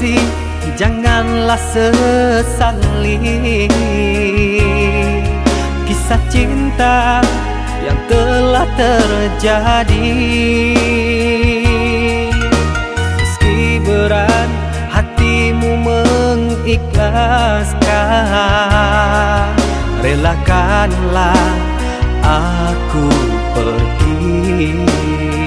kasih Janganlah sesali. Kisah cinta yang telah terjadi. Meski berat hatimu mengikhlaskan Relakanlah aku pergi.